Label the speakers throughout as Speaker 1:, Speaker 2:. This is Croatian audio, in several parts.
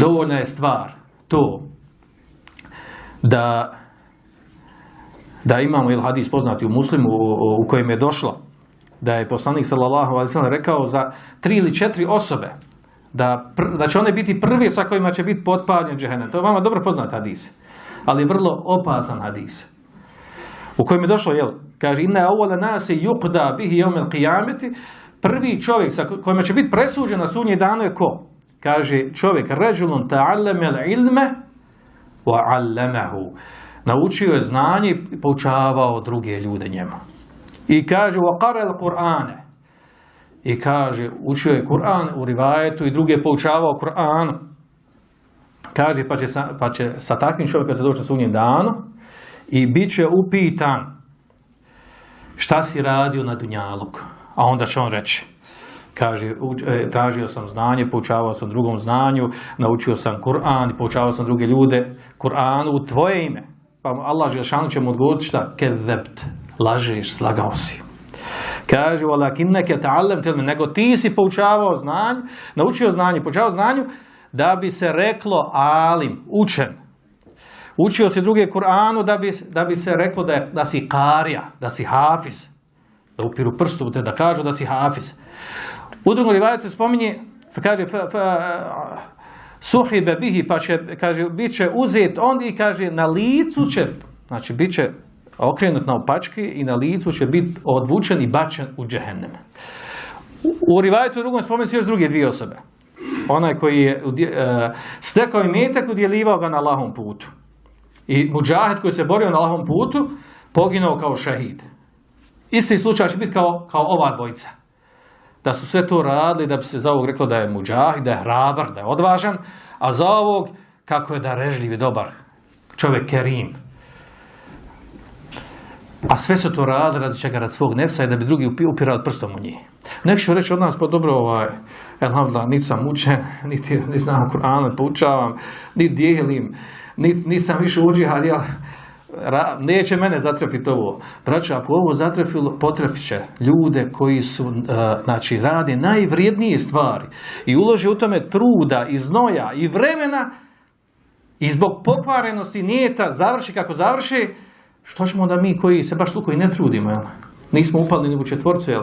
Speaker 1: Dovoljna je stvar to da da imamo il hadis poznati u muslimu u, kojem je došlo da je poslanik sallallahu alejhi ve rekao za tri ili četiri osobe da, pr, da će one biti prvi sa kojima će biti potpaljen džehennem. To je vama dobro poznat hadis, ali vrlo opasan hadis. U kojem je došlo, jel, kaže, inna awwala nasi yuqda bihi yawm al-qiyamati, prvi čovjek sa kojima će biti presuđen na sunji danu je ko? Kaže, čovjek, rajulun ta'allama al-ilma wa 'allamahu. Naučio je znanje i poučavao druge ljude njemu. I kaže, wa qara al-Qur'ane. I kaže, učio je Kur'an u rivajetu i druge poučavao Kur'anu. Kaže, pa će, sa, pa će sa takvim čovjekom se doći na sunnjem danu i bit će upitan šta si radio na Dunjaluku. A onda će on reći, kaže, e, tražio sam znanje, poučavao sam drugom znanju, naučio sam Kur'an i poučavao sam druge ljude Kur'anu u tvoje ime. Pa Allah Želšanu će mu odgovoriti šta? Kezebt, lažeš, slagao si. Kaže, walakinnaka ta'allamta ilma, nego ti si poučavao znanje, naučio znanje, poučavao znanju da bi se reklo alim, učen. Učio si druge Kur'anu da bi, da bi se reklo da, je, da si karija, da si hafiz. Da upiru prstu te, da kažu da si hafiz. U drugom rivajetu se spominje, kaže, suhibe bihi, pa će, kaže, bit će uzet on i kaže, na licu će, znači, bit će okrenut na opačke i na licu će biti odvučen i bačen u džehennem. U, u rivajetu drugom spomenuti još druge dvije osobe. Onaj koji je uh, stekao i metak, udjelivao ga na lahom putu. I muđahid koji se borio na lahom putu, poginuo kao šehid. Isti slučaj će biti kao, kao ova dvojica. Da su sve to radili, da bi se za ovog reklo da je muđahid, da je hrabar, da je odvažan, a za ovog kako je da režljiv i dobar. Čovjek kerim, A sve su to radili radi čega rad svog nefsa i da bi drugi upirali prstom u njih. Nek ću reći od nas, pa dobro, ovaj, elhamdulillah, niti sam učen, niti, niti znam Kur'an, poučavam, niti dijelim, niti nisam više u džihad, jel, ra, neće mene zatrefiti ovo. Braćo, ako ovo zatrefilo, potrefit će ljude koji su, uh, znači, rade najvrijednije stvari i ulože u tome truda i znoja i vremena i zbog pokvarenosti nijeta završi kako završi, što ćemo da mi koji se baš i ne trudimo, jel? Nismo upali ni u četvorcu, jel?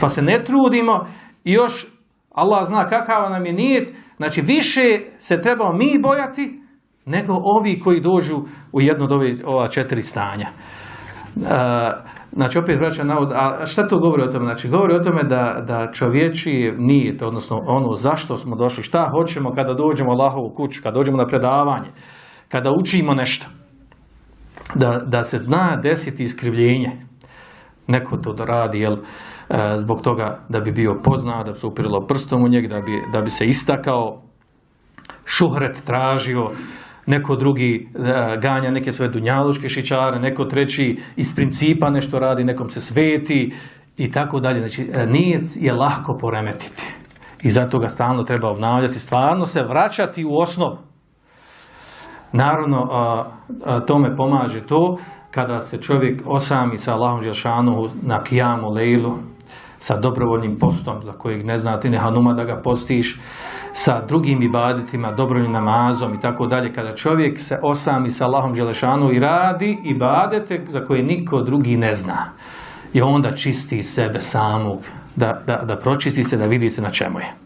Speaker 1: Pa se ne trudimo i još Allah zna kakav nam je nijet, znači više se trebamo mi bojati nego ovi koji dođu u jedno od ove, ova četiri stanja. Uh, znači opet vraćam navod, a šta to govori o tome? Znači govori o tome da, da čovječi nijet, odnosno ono zašto smo došli, šta hoćemo kada dođemo u Allahovu kuću, kada dođemo na predavanje, kada učimo nešto da, da se zna desiti iskrivljenje. Neko to da radi, jel, e, zbog toga da bi bio poznat, da bi se upirilo prstom u njeg, da bi, da bi se istakao, šuhret tražio, neko drugi e, ganja neke svoje dunjalučke šičare, neko treći iz principa nešto radi, nekom se sveti i tako dalje. Znači, e, nijec je lahko poremetiti. I zato ga stalno treba obnavljati, stvarno se vraćati u osnovu. Naravno, a, a, tome pomaže to kada se čovjek osami sa Allahom Želšanu na kijamu lejlu, sa dobrovoljnim postom za kojeg ne znate ne hanuma da ga postiš, sa drugim ibaditima, dobrovoljnim namazom i tako dalje. Kada čovjek se osami sa Allahom Želešanu i radi ibadete za koje niko drugi ne zna. I onda čisti sebe samog, da, da, da pročisti se, da vidi se na čemu je.